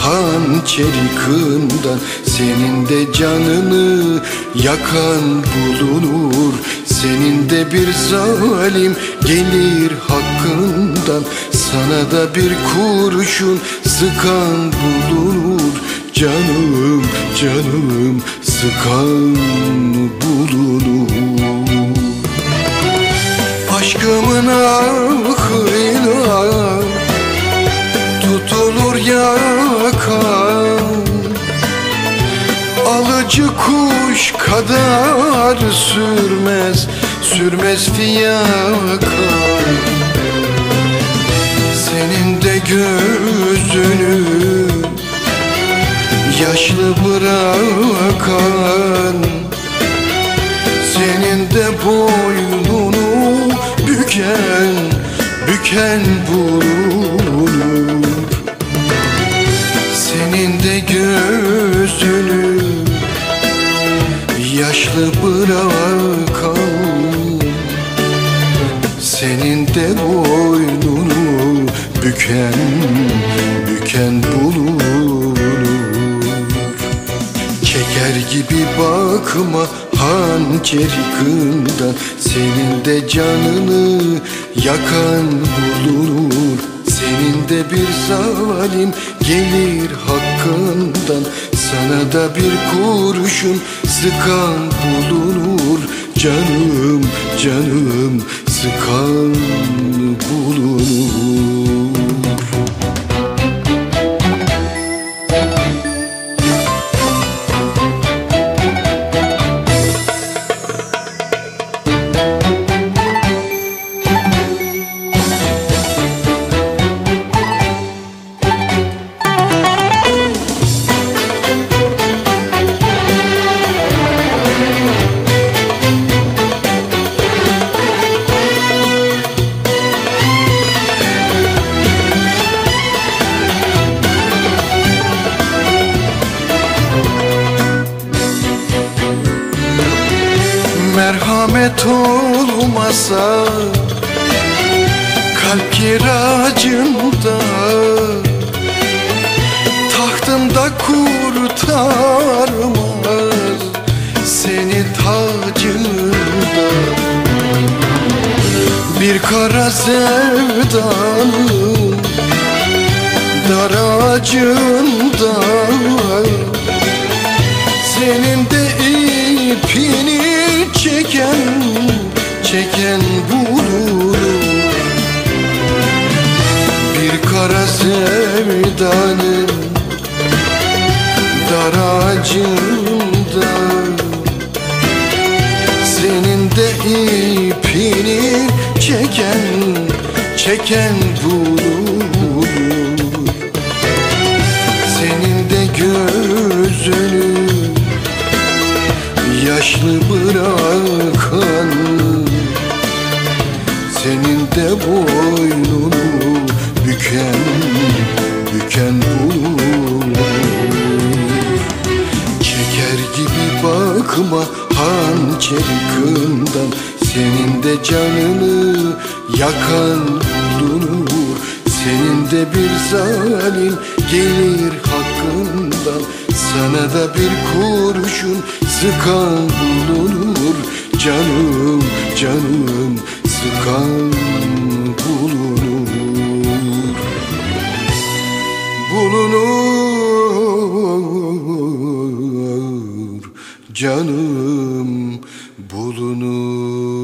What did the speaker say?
hançeri kından. Senin de canını yakan bulunur. Senin de bir zalim gelir hakkından. Sana da bir kurşun sıkan bulunur. Canım canım sıkan bulunur. Aşkımın ahıyla yakan Alıcı kuş kadar sürmez, sürmez fiyaka. Senin de gözünü yaşlı bırakan. Senin de boynunu büken, büken bulunur yaşlı bırakan Senin de boynunu büken, büken bulunur. Çeker gibi bakma hançeri kından Senin de canını yakan bulunur. Senin de bir zalim gelir hakkından Sana da bir kurşun sıkan bulunur Canım canım sıkan bulunur Merhamet olmasa Kalp kiracımda. Tahtımda kurtarmaz Seni tacında Bir kara sevdanın Daracında kara sevdanın Daracında Senin de ipini çeken Çeken bulur. Senin de gözünü yaşlı bırakan Senin de boynunu büken, büken bulur. Çeker gibi bakma hançeri kından Senin de canını yakan bulunur Senin de bir zalim gelir hakkından. Sana da bir kurşun sıkan bulunur. Canım canım sıkan bulunur canım bulunur.